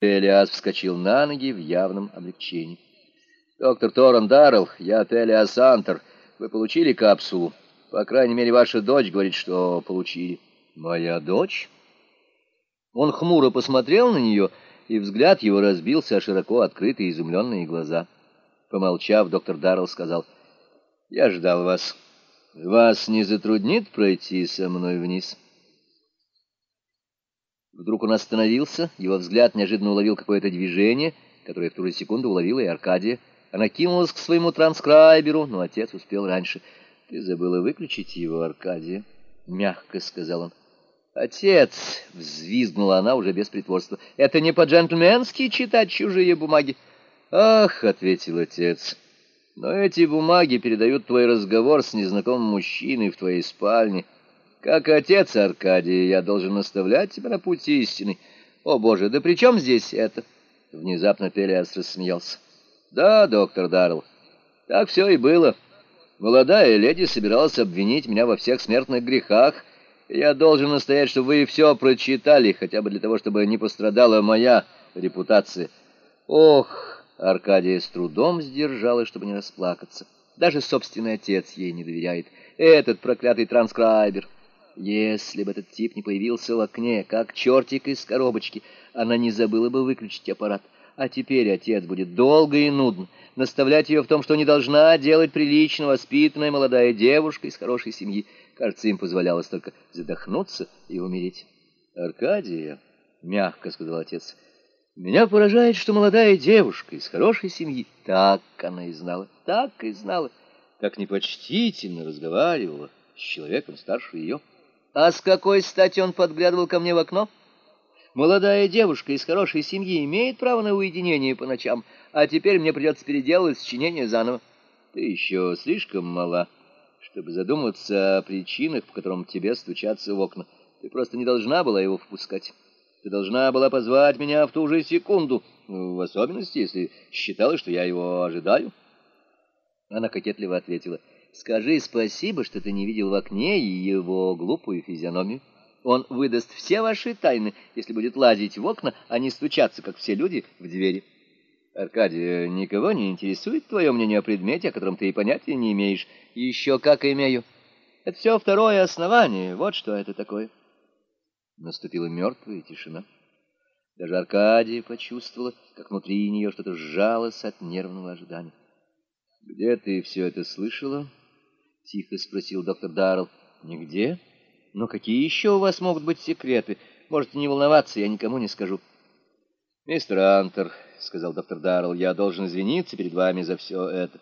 Элиас вскочил на ноги в явном облегчении. «Доктор Торрен Даррелл, я Телиас Антер. Вы получили капсулу? По крайней мере, ваша дочь говорит, что получили». «Моя дочь?» Он хмуро посмотрел на нее, и взгляд его разбился о широко открытые изумленные глаза. Помолчав, доктор Даррелл сказал, «Я ждал вас. Вас не затруднит пройти со мной вниз?» Вдруг он остановился, его взгляд неожиданно уловил какое-то движение, которое в ту же секунду уловила и Аркадия. Она кинулась к своему транскрайберу, но отец успел раньше. «Ты забыла выключить его, Аркадия?» — мягко сказал он. «Отец!» — взвизгнула она уже без притворства. «Это не по-джентльменски читать чужие бумаги?» «Ах!» — ответил отец. «Но эти бумаги передают твой разговор с незнакомым мужчиной в твоей спальне». Как отец Аркадий, я должен наставлять тебя на пути истины. О, Боже, да при чем здесь это? Внезапно Пелиас рассмеялся. Да, доктор Даррелл, так все и было. Молодая леди собиралась обвинить меня во всех смертных грехах. Я должен настоять, чтобы вы все прочитали, хотя бы для того, чтобы не пострадала моя репутация. Ох, Аркадия с трудом сдержалась, чтобы не расплакаться. Даже собственный отец ей не доверяет. Этот проклятый транскрайбер. Если бы этот тип не появился в окне, как чертик из коробочки, она не забыла бы выключить аппарат. А теперь отец будет долго и нудно наставлять ее в том, что не должна делать прилично воспитанная молодая девушка из хорошей семьи. Кажется, им позволялось только задохнуться и умереть. «Аркадия», — мягко сказал отец, — «меня поражает, что молодая девушка из хорошей семьи, так она и знала, так и знала, как непочтительно разговаривала с человеком старше ее». А с какой стати он подглядывал ко мне в окно? Молодая девушка из хорошей семьи имеет право на уединение по ночам, а теперь мне придется переделывать сочинение заново. Ты еще слишком мала, чтобы задуматься о причинах, по которым тебе стучатся в окна. Ты просто не должна была его впускать. Ты должна была позвать меня в ту же секунду, в особенности, если считала, что я его ожидаю. Она кокетливо ответила — Скажи спасибо, что ты не видел в окне его глупую физиономию. Он выдаст все ваши тайны, если будет лазить в окна, а не стучаться, как все люди, в двери. Аркадий, никого не интересует твое мнение о предмете, о котором ты и понятия не имеешь. Еще как имею. Это все второе основание, вот что это такое. Наступила мертвая тишина. Даже Аркадия почувствовала, как внутри нее что-то сжалось от нервного ожидания. «Где ты все это слышала?» — тихо спросил доктор Даррелл. «Нигде? Но какие еще у вас могут быть секреты? Можете не волноваться, я никому не скажу». «Мистер Антер», — сказал доктор Даррелл, — «я должен извиниться перед вами за все это».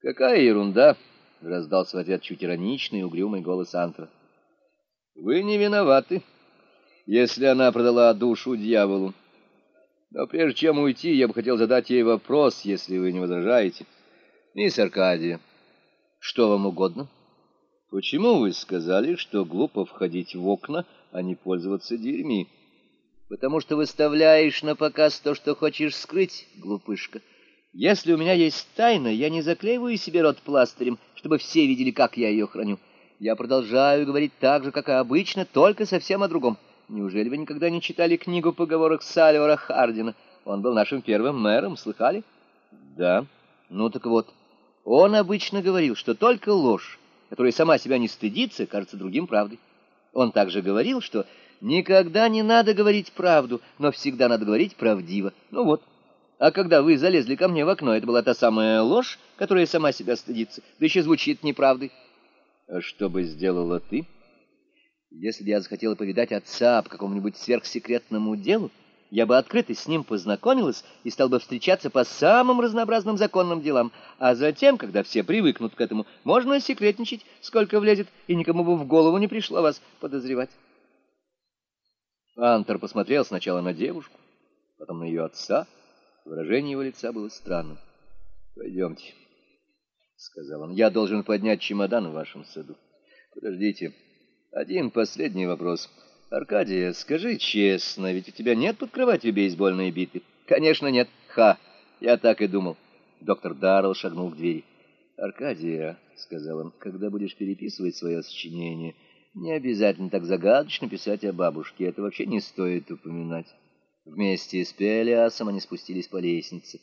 «Какая ерунда!» — раздался в ответ чуть ироничный и угрюмый голос Антера. «Вы не виноваты, если она продала душу дьяволу. Но прежде чем уйти, я бы хотел задать ей вопрос, если вы не возражаете. Мисс Аркадия». Что вам угодно? Почему вы сказали, что глупо входить в окна, а не пользоваться дверьми? Потому что выставляешь на показ то, что хочешь скрыть, глупышка. Если у меня есть тайна, я не заклеиваю себе рот пластырем, чтобы все видели, как я ее храню. Я продолжаю говорить так же, как и обычно, только совсем о другом. Неужели вы никогда не читали книгу поговорок Сальвара Хардина? Он был нашим первым мэром, слыхали? Да. Ну так вот... Он обычно говорил, что только ложь, которая сама себя не стыдится, кажется другим правдой. Он также говорил, что никогда не надо говорить правду, но всегда надо говорить правдиво. Ну вот. А когда вы залезли ко мне в окно, это была та самая ложь, которая сама себя стыдится, да еще звучит неправдой. А что бы сделала ты? Если бы я захотела повидать отца по какому-нибудь сверхсекретному делу, я бы открыто с ним познакомилась и стал бы встречаться по самым разнообразным законным делам, а затем, когда все привыкнут к этому, можно секретничать, сколько влезет, и никому бы в голову не пришло вас подозревать. Антер посмотрел сначала на девушку, потом на ее отца. Выражение его лица было странным. «Пойдемте», — сказал он, — «я должен поднять чемодан в вашем саду. Подождите, один последний вопрос». Аркадия, скажи честно, ведь у тебя нет под кроватью бейсбольной биты? Конечно, нет. Ха, я так и думал. Доктор Даррелл шагнул к двери. Аркадия, сказал он, когда будешь переписывать свое сочинение, не обязательно так загадочно писать о бабушке. Это вообще не стоит упоминать. Вместе с Пелиасом они спустились по лестнице.